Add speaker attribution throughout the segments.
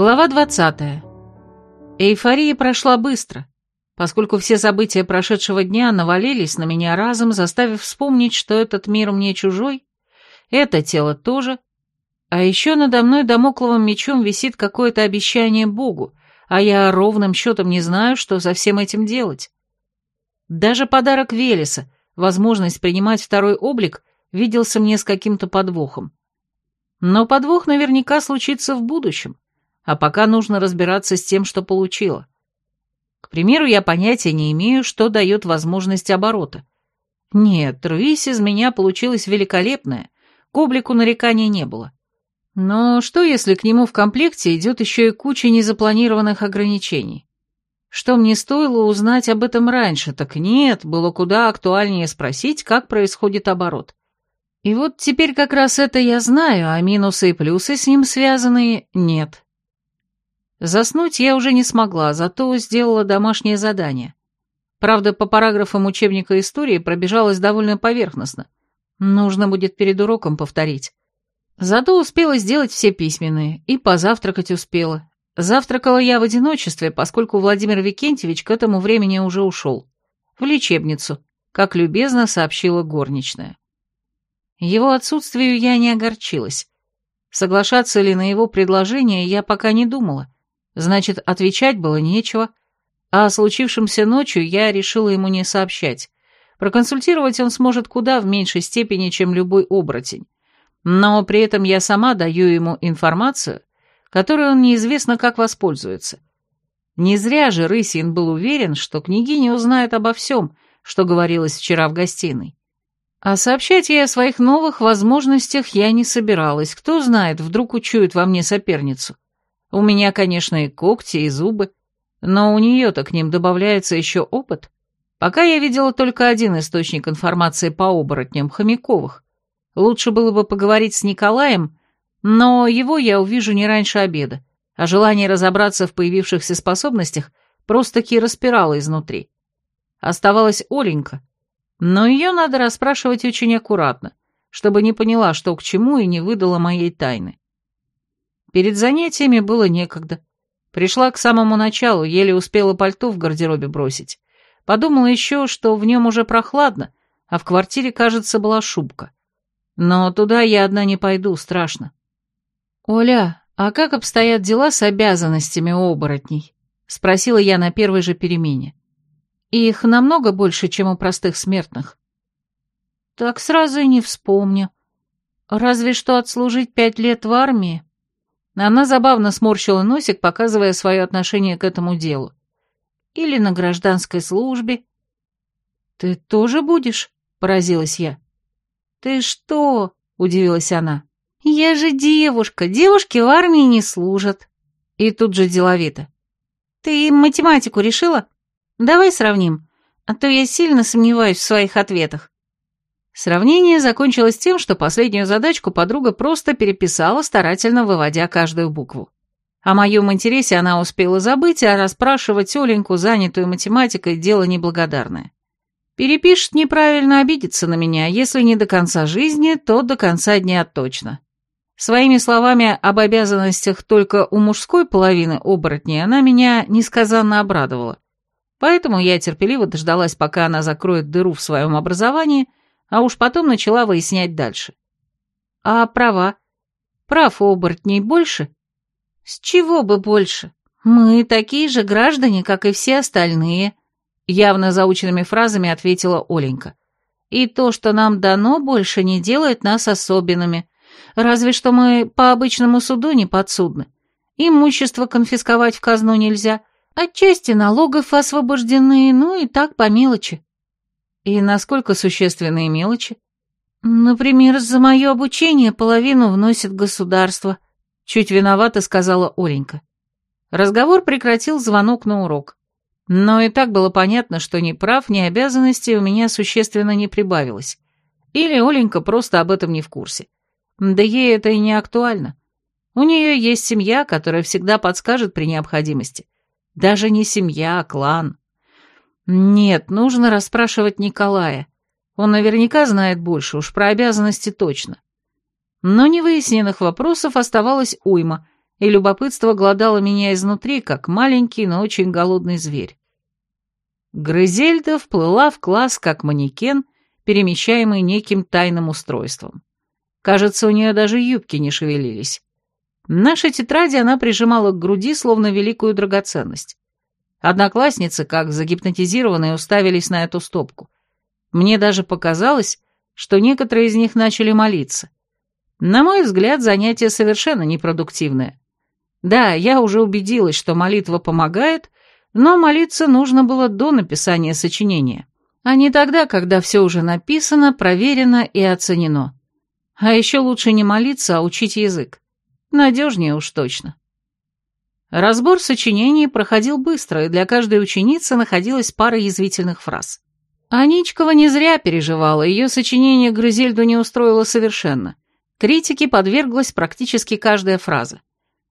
Speaker 1: Глава 20. Эйфория прошла быстро, поскольку все события прошедшего дня навалились на меня разом, заставив вспомнить, что этот мир мне чужой, это тело тоже, а еще надо мной домокловым мечом висит какое-то обещание Богу, а я ровным счетом не знаю, что со всем этим делать. Даже подарок Велеса, возможность принимать второй облик, виделся мне с каким-то подвохом. Но подвох наверняка случится в будущем а пока нужно разбираться с тем, что получила. К примеру, я понятия не имею, что дает возможность оборота. Нет, рысь из меня получилась великолепная, к облику нареканий не было. Но что, если к нему в комплекте идет еще и куча незапланированных ограничений? Что мне стоило узнать об этом раньше, так нет, было куда актуальнее спросить, как происходит оборот. И вот теперь как раз это я знаю, а минусы и плюсы с ним связанные нет. Заснуть я уже не смогла, зато сделала домашнее задание. Правда, по параграфам учебника истории пробежалась довольно поверхностно. Нужно будет перед уроком повторить. Зато успела сделать все письменные, и позавтракать успела. Завтракала я в одиночестве, поскольку Владимир Викентьевич к этому времени уже ушел. В лечебницу, как любезно сообщила горничная. Его отсутствию я не огорчилась. Соглашаться ли на его предложение я пока не думала. Значит, отвечать было нечего, а о случившемся ночью я решила ему не сообщать. Проконсультировать он сможет куда в меньшей степени, чем любой оборотень. Но при этом я сама даю ему информацию, которой он неизвестно как воспользуется. Не зря же Рысин был уверен, что княгиня узнает обо всем, что говорилось вчера в гостиной. А сообщать ей о своих новых возможностях я не собиралась. Кто знает, вдруг учует во мне соперницу. У меня, конечно, и когти, и зубы, но у нее-то к ним добавляется еще опыт. Пока я видела только один источник информации по оборотням Хомяковых. Лучше было бы поговорить с Николаем, но его я увижу не раньше обеда, а желание разобраться в появившихся способностях просто-таки распирало изнутри. Оставалась Оленька, но ее надо расспрашивать очень аккуратно, чтобы не поняла, что к чему, и не выдала моей тайны. Перед занятиями было некогда. Пришла к самому началу, еле успела пальто в гардеробе бросить. Подумала еще, что в нем уже прохладно, а в квартире, кажется, была шубка. Но туда я одна не пойду, страшно. «Оля, а как обстоят дела с обязанностями оборотней?» — спросила я на первой же перемене. «Их намного больше, чем у простых смертных». «Так сразу и не вспомню. Разве что отслужить пять лет в армии». Она забавно сморщила носик, показывая свое отношение к этому делу. Или на гражданской службе. «Ты тоже будешь?» — поразилась я. «Ты что?» — удивилась она. «Я же девушка, девушки в армии не служат». И тут же деловито. «Ты математику решила? Давай сравним, а то я сильно сомневаюсь в своих ответах». Сравнение закончилось тем, что последнюю задачку подруга просто переписала, старательно выводя каждую букву. О моем интересе она успела забыть, а расспрашивать Оленьку, занятую математикой, дело неблагодарное. Перепишет неправильно, обидится на меня, если не до конца жизни, то до конца дня точно. Своими словами об обязанностях только у мужской половины оборотней она меня несказанно обрадовала. Поэтому я терпеливо дождалась, пока она закроет дыру в своем образовании – а уж потом начала выяснять дальше. А права? Прав у оборотней больше? С чего бы больше? Мы такие же граждане, как и все остальные, явно заученными фразами ответила Оленька. И то, что нам дано, больше не делает нас особенными. Разве что мы по обычному суду не подсудны. Имущество конфисковать в казну нельзя, отчасти налогов освобождены, ну и так по мелочи. И насколько существенные мелочи? Например, за мое обучение половину вносит государство. Чуть виновато сказала Оленька. Разговор прекратил звонок на урок. Но и так было понятно, что ни прав, ни обязанностей у меня существенно не прибавилось. Или Оленька просто об этом не в курсе. Да ей это и не актуально. У нее есть семья, которая всегда подскажет при необходимости. Даже не семья, а клан. Нет, нужно расспрашивать Николая. Он наверняка знает больше, уж про обязанности точно. Но невыясненных вопросов оставалось уйма, и любопытство глодало меня изнутри, как маленький, но очень голодный зверь. Грызельда вплыла в класс как манекен, перемещаемый неким тайным устройством. Кажется, у нее даже юбки не шевелились. Наши тетради она прижимала к груди, словно великую драгоценность. Одноклассницы, как загипнотизированные, уставились на эту стопку. Мне даже показалось, что некоторые из них начали молиться. На мой взгляд, занятие совершенно непродуктивное. Да, я уже убедилась, что молитва помогает, но молиться нужно было до написания сочинения, а не тогда, когда все уже написано, проверено и оценено. А еще лучше не молиться, а учить язык. Надежнее уж точно. Разбор сочинений проходил быстро, и для каждой ученицы находилась пара язвительных фраз. Аничкова не зря переживала, ее сочинение Грызельду не устроило совершенно. Критике подверглась практически каждая фраза.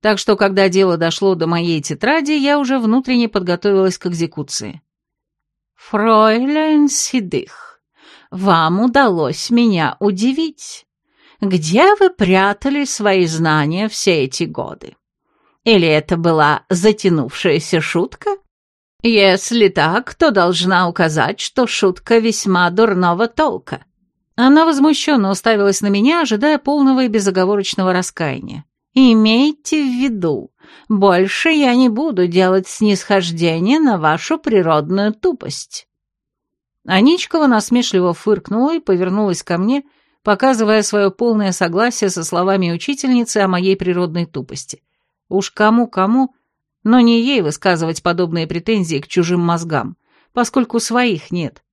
Speaker 1: Так что, когда дело дошло до моей тетради, я уже внутренне подготовилась к экзекуции. «Фройляйн Сидых, вам удалось меня удивить. Где вы прятали свои знания все эти годы?» Или это была затянувшаяся шутка? Если так, то должна указать, что шутка весьма дурного толка. Она возмущенно уставилась на меня, ожидая полного и безоговорочного раскаяния. «Имейте в виду, больше я не буду делать снисхождение на вашу природную тупость». Аничкова насмешливо фыркнула и повернулась ко мне, показывая свое полное согласие со словами учительницы о моей природной тупости. Уж кому-кому, но не ей высказывать подобные претензии к чужим мозгам, поскольку своих нет.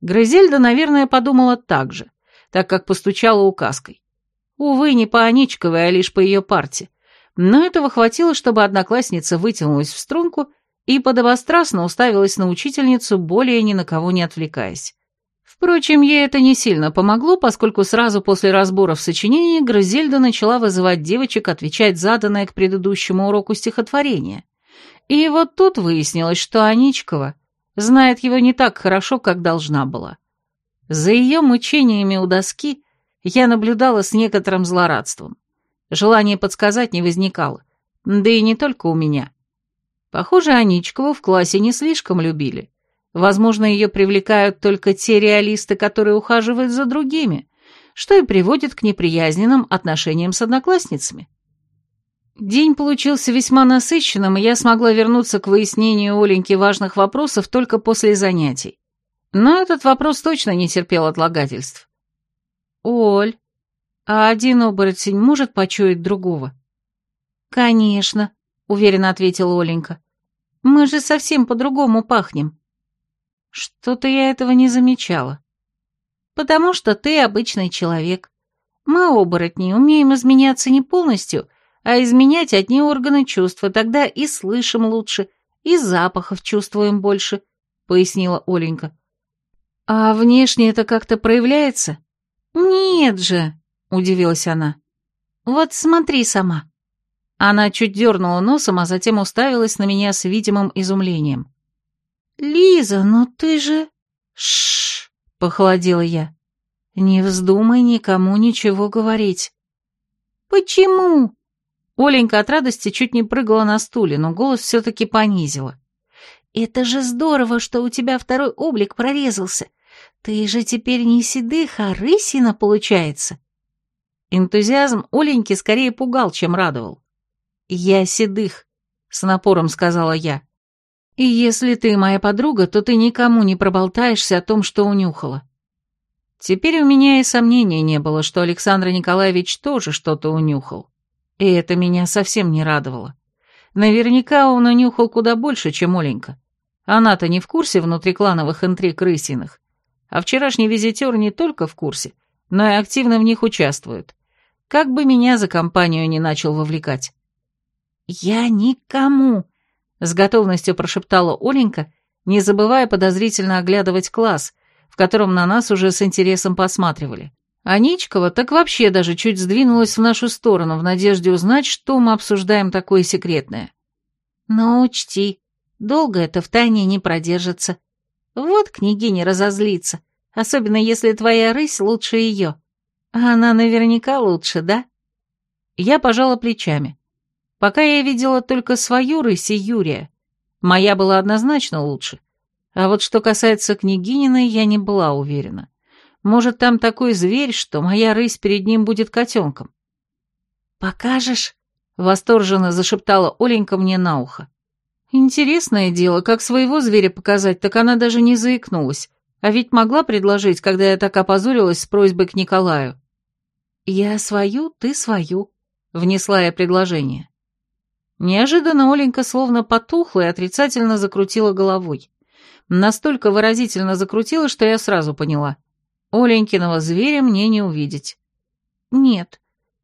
Speaker 1: Грызельда, наверное, подумала так же, так как постучала указкой. Увы, не по Аничковой, а лишь по ее парте. Но этого хватило, чтобы одноклассница вытянулась в струнку и подобострастно уставилась на учительницу, более ни на кого не отвлекаясь. Впрочем, ей это не сильно помогло, поскольку сразу после разборов сочинений Грызельда начала вызывать девочек отвечать заданное к предыдущему уроку стихотворение. И вот тут выяснилось, что Аничкова знает его не так хорошо, как должна была. За ее мучениями у доски я наблюдала с некоторым злорадством. Желание подсказать не возникало, да и не только у меня. Похоже, Аничкову в классе не слишком любили. Возможно, ее привлекают только те реалисты, которые ухаживают за другими, что и приводит к неприязненным отношениям с одноклассницами. День получился весьма насыщенным, и я смогла вернуться к выяснению Оленьки важных вопросов только после занятий. Но этот вопрос точно не терпел отлагательств. «Оль, а один оборотень может почуять другого?» «Конечно», — уверенно ответила Оленька. «Мы же совсем по-другому пахнем». Что-то я этого не замечала. Потому что ты обычный человек. Мы, оборотни, умеем изменяться не полностью, а изменять одни органы чувства, тогда и слышим лучше, и запахов чувствуем больше, пояснила Оленька. А внешне это как-то проявляется? Нет же, удивилась она. Вот смотри сама. Она чуть дернула носом, а затем уставилась на меня с видимым изумлением. «Лиза, ну ты же...» «Шшш!» — похолодела я. «Не вздумай никому ничего говорить». «Почему?» Оленька от радости чуть не прыгала на стуле, но голос все-таки понизила. «Это же здорово, что у тебя второй облик прорезался. Ты же теперь не седых, а рысина получается». Энтузиазм Оленьки скорее пугал, чем радовал. «Я седых», — с напором сказала я. И если ты моя подруга, то ты никому не проболтаешься о том, что унюхала. Теперь у меня и сомнений не было, что Александр Николаевич тоже что-то унюхал. И это меня совсем не радовало. Наверняка он унюхал куда больше, чем Оленька. Она-то не в курсе внутриклановых интриг рысиных. А вчерашний визитер не только в курсе, но и активно в них участвует. Как бы меня за компанию не начал вовлекать. «Я никому с готовностью прошептала Оленька, не забывая подозрительно оглядывать класс, в котором на нас уже с интересом посматривали. А Ничкова так вообще даже чуть сдвинулась в нашу сторону в надежде узнать, что мы обсуждаем такое секретное. Но учти, долго это в тайне не продержится. Вот княгиня разозлится, особенно если твоя рысь лучше ее. А она наверняка лучше, да? Я пожала плечами. Пока я видела только свою рысь и Юрия. Моя была однозначно лучше. А вот что касается княгининой, я не была уверена. Может, там такой зверь, что моя рысь перед ним будет котенком. «Покажешь?» — восторженно зашептала Оленька мне на ухо. Интересное дело, как своего зверя показать, так она даже не заикнулась. А ведь могла предложить, когда я так опозорилась с просьбой к Николаю. «Я свою, ты свою», — внесла я предложение. Неожиданно Оленька словно потухла и отрицательно закрутила головой. Настолько выразительно закрутила, что я сразу поняла. Оленькиного зверя мне не увидеть. «Нет,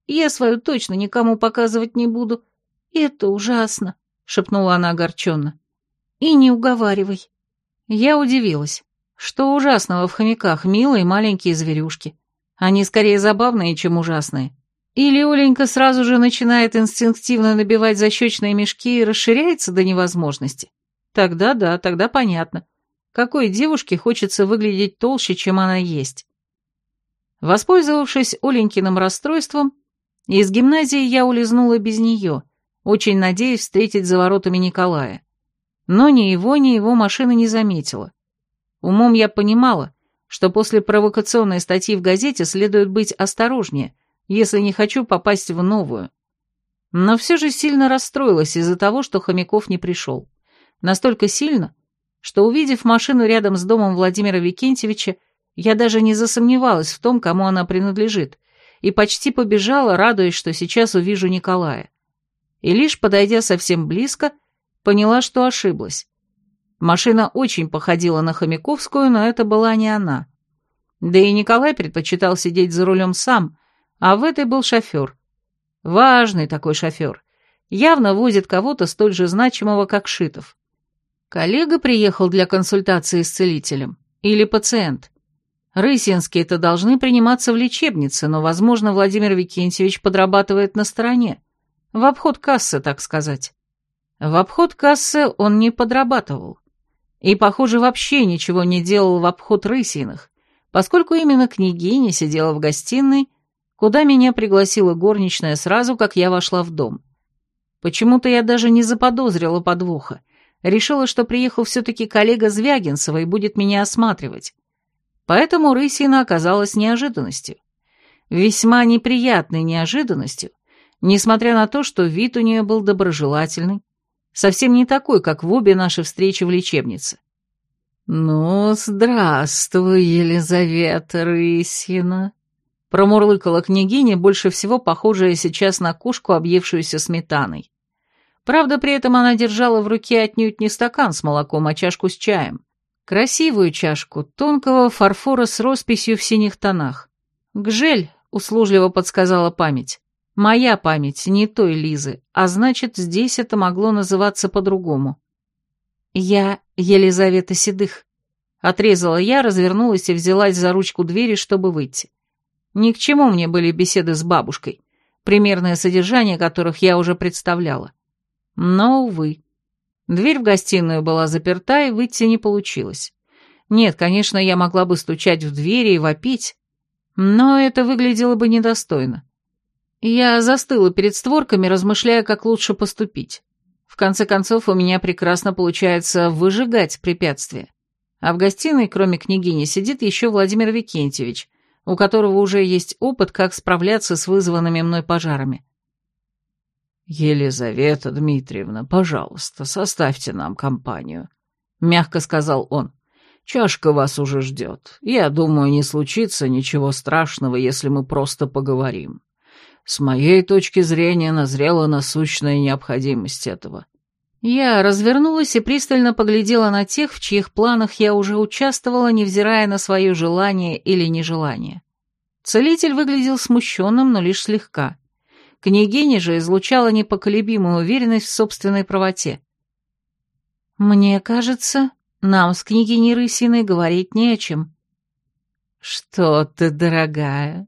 Speaker 1: я свою точно никому показывать не буду. Это ужасно», — шепнула она огорченно. «И не уговаривай». Я удивилась. Что ужасного в хомяках, милые маленькие зверюшки. Они скорее забавные, чем ужасные. Или Оленька сразу же начинает инстинктивно набивать защечные мешки и расширяется до невозможности. Тогда да, тогда понятно. Какой девушке хочется выглядеть толще, чем она есть? Воспользовавшись Оленькиным расстройством, из гимназии я улизнула без нее, очень надеясь встретить за воротами Николая. Но ни его, ни его машины не заметила. Умом я понимала, что после провокационной статьи в газете следует быть осторожнее, если не хочу попасть в новую. Но все же сильно расстроилась из-за того, что Хомяков не пришел. Настолько сильно, что, увидев машину рядом с домом Владимира Викентьевича, я даже не засомневалась в том, кому она принадлежит, и почти побежала, радуясь, что сейчас увижу Николая. И лишь подойдя совсем близко, поняла, что ошиблась. Машина очень походила на Хомяковскую, но это была не она. Да и Николай предпочитал сидеть за рулем сам, а в этой был шофер. Важный такой шофер. Явно возит кого-то столь же значимого, как Шитов. Коллега приехал для консультации с целителем. Или пациент. Рысинские-то должны приниматься в лечебнице, но, возможно, Владимир Викентьевич подрабатывает на стороне. В обход кассы, так сказать. В обход кассы он не подрабатывал. И, похоже, вообще ничего не делал в обход рысиных, поскольку именно княгиня сидела в гостиной, куда меня пригласила горничная сразу, как я вошла в дом. Почему-то я даже не заподозрила подвоха, решила, что приехал все-таки коллега Звягинцева и будет меня осматривать. Поэтому рысина оказалась неожиданностью. Весьма неприятной неожиданностью, несмотря на то, что вид у нее был доброжелательный, совсем не такой, как в обе наши встречи в лечебнице. «Ну, здравствуй, Елизавета Рысина», — промурлыкала княгиня, больше всего похожая сейчас на кошку, объевшуюся сметаной. Правда, при этом она держала в руке отнюдь не стакан с молоком, а чашку с чаем. Красивую чашку, тонкого фарфора с росписью в синих тонах. «Гжель», — услужливо подсказала память. Моя память, не той Лизы, а значит, здесь это могло называться по-другому. Я Елизавета Седых. Отрезала я, развернулась и взялась за ручку двери, чтобы выйти. Ни к чему мне были беседы с бабушкой, примерное содержание которых я уже представляла. Но, увы. Дверь в гостиную была заперта, и выйти не получилось. Нет, конечно, я могла бы стучать в двери и вопить, но это выглядело бы недостойно. Я застыла перед створками, размышляя, как лучше поступить. В конце концов, у меня прекрасно получается выжигать препятствия. А в гостиной, кроме княгини, сидит еще Владимир Викентьевич, у которого уже есть опыт, как справляться с вызванными мной пожарами.
Speaker 2: «Елизавета Дмитриевна, пожалуйста, составьте нам компанию», — мягко сказал он. «Чашка вас уже ждет. Я думаю, не случится ничего страшного, если мы просто поговорим». С моей точки зрения назрела насущная необходимость этого.
Speaker 1: Я развернулась и пристально поглядела на тех, в чьих планах я уже участвовала, невзирая на свое желание или нежелание. Целитель выглядел смущенным, но лишь слегка. Княгиня же излучала непоколебимую уверенность в собственной правоте. «Мне кажется, нам с княгиней Рысиной говорить не о чем».
Speaker 2: «Что ты, дорогая,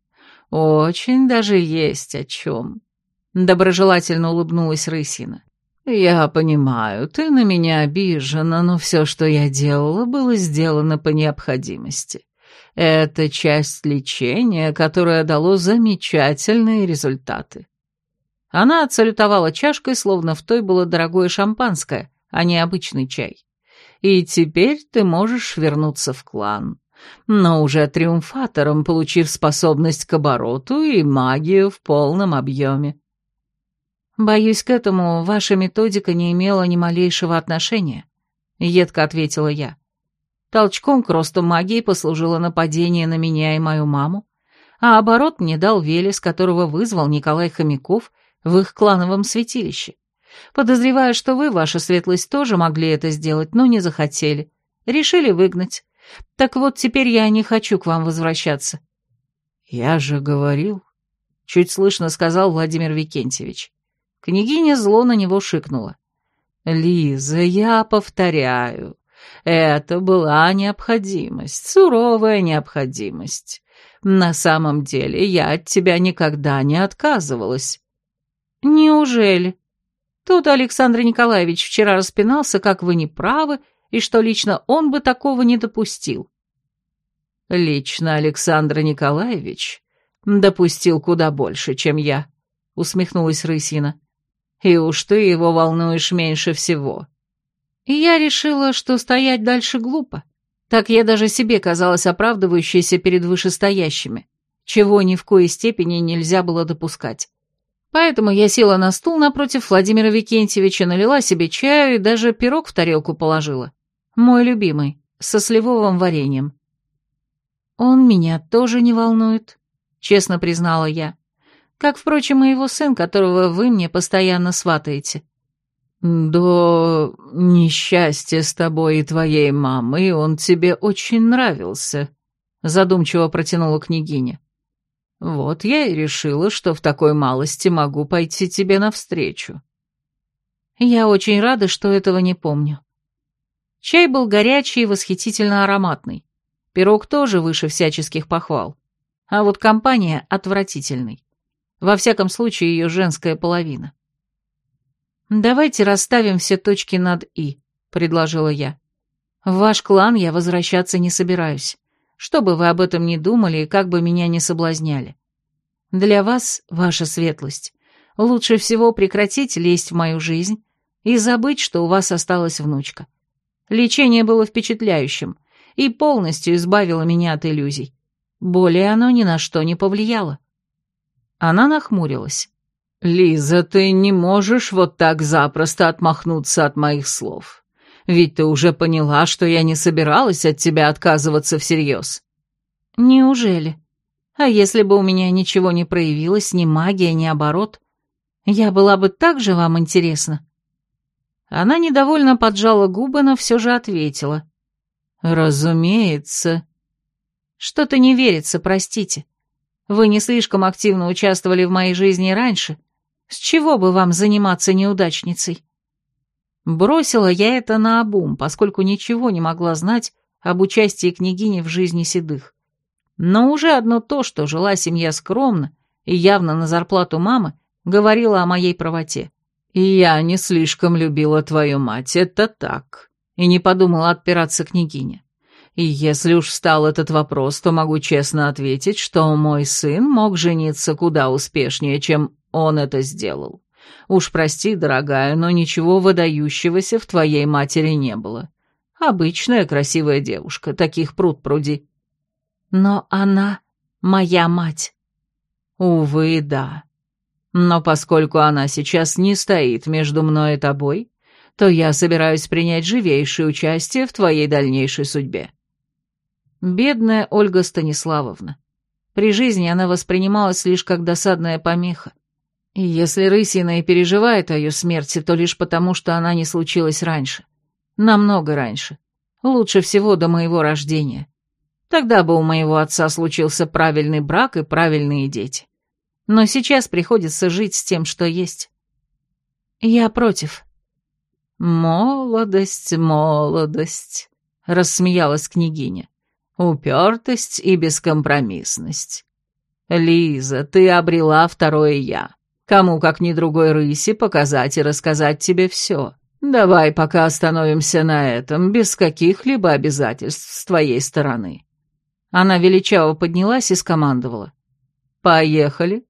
Speaker 2: «Очень даже есть о чем», — доброжелательно улыбнулась Рысина. «Я понимаю, ты на меня обижена, но все, что я делала, было сделано по необходимости. Это часть лечения, которое дало замечательные результаты».
Speaker 1: Она отсалютовала чашкой, словно в той было дорогое шампанское, а не обычный чай. «И теперь ты можешь вернуться в клан, но уже триумфатором, получив способность к обороту и магию в полном объеме».
Speaker 2: «Боюсь, к этому ваша методика не имела ни малейшего отношения», — едко ответила я. Толчком к росту магии послужило нападение на меня и мою маму, а оборот мне дал Велес, которого вызвал Николай Хомяков в их клановом святилище. Подозреваю, что вы, ваша светлость, тоже могли это сделать, но не захотели. Решили выгнать. Так вот, теперь я не хочу к вам возвращаться».
Speaker 1: «Я же говорил», — чуть слышно сказал Владимир Викентьевич. Княгиня зло на него шикнула. «Лиза, я повторяю, это была необходимость, суровая необходимость. На самом деле я от тебя никогда не отказывалась».
Speaker 2: «Неужели? Тут Александр Николаевич вчера распинался, как вы не правы, и что лично он бы такого не допустил».
Speaker 1: «Лично Александр Николаевич допустил куда больше, чем я», — усмехнулась Рысина. «И уж ты его волнуешь меньше всего».
Speaker 2: И я решила, что стоять дальше глупо. Так я даже себе казалась оправдывающейся перед вышестоящими, чего ни в коей степени нельзя было допускать. Поэтому я села на стул напротив Владимира Викентьевича, налила себе чаю и даже пирог в тарелку положила. Мой любимый, со сливовым вареньем. «Он меня тоже не волнует», — честно признала я. «Как, впрочем, и его сын, которого вы мне постоянно сватаете».
Speaker 1: «До несчастья с тобой и твоей мамой он тебе очень нравился», — задумчиво протянула княгиня. «Вот я и решила, что в такой малости могу пойти тебе навстречу».
Speaker 2: Я очень рада, что этого не помню. Чай был горячий и восхитительно ароматный. Пирог тоже выше всяческих похвал. А вот компания отвратительный. Во всяком случае, ее женская половина. «Давайте расставим все точки над «и», — предложила я. «В ваш клан я возвращаться не собираюсь, что бы вы об этом ни думали и как бы меня не соблазняли. Для вас, ваша светлость, лучше всего прекратить лезть в мою жизнь и забыть, что у вас осталась внучка. Лечение было впечатляющим и полностью избавило меня от иллюзий. Более оно ни на что не повлияло». Она нахмурилась.
Speaker 1: «Лиза, ты не можешь вот так запросто отмахнуться от моих слов. Ведь ты уже поняла, что я не собиралась от тебя отказываться всерьез».
Speaker 2: «Неужели? А если бы у меня ничего не проявилось, ни магия, ни оборот, я была бы так же вам интересна?» Она недовольно поджала губы, но все же ответила.
Speaker 1: «Разумеется».
Speaker 2: «Что-то не верится, простите. Вы не слишком активно участвовали в моей жизни раньше, с чего бы вам заниматься неудачницей? Бросила я это на обум, поскольку ничего не могла знать об участии княгини в жизни седых. Но уже одно то, что жила семья скромно и явно на зарплату мамы, говорило о моей правоте.
Speaker 1: Я не слишком любила твою мать, это так. И не подумала отпираться княгине. И если уж встал этот вопрос, то могу честно ответить, что мой сын мог жениться куда успешнее, чем он это сделал. Уж прости, дорогая, но ничего выдающегося в твоей матери не было. Обычная красивая девушка, таких пруд пруди.
Speaker 2: Но она моя мать.
Speaker 1: Увы, да. Но поскольку она сейчас не стоит между мной и тобой, то я собираюсь принять живейшее участие в твоей дальнейшей судьбе.
Speaker 2: Бедная Ольга Станиславовна. При жизни она воспринималась лишь как досадная помеха. И если Рысина и переживает о ее смерти, то лишь потому, что она не случилась раньше. Намного раньше. Лучше всего до моего рождения. Тогда бы у моего отца случился правильный брак и правильные дети. Но сейчас приходится жить с тем, что есть. Я против.
Speaker 1: «Молодость, молодость», — рассмеялась княгиня. «Упертость и бескомпромиссность. Лиза, ты обрела второе «я». Кому, как ни другой рыси, показать и рассказать тебе все. Давай пока остановимся на этом, без каких-либо обязательств с твоей стороны».
Speaker 2: Она величаво поднялась и скомандовала.
Speaker 1: «Поехали».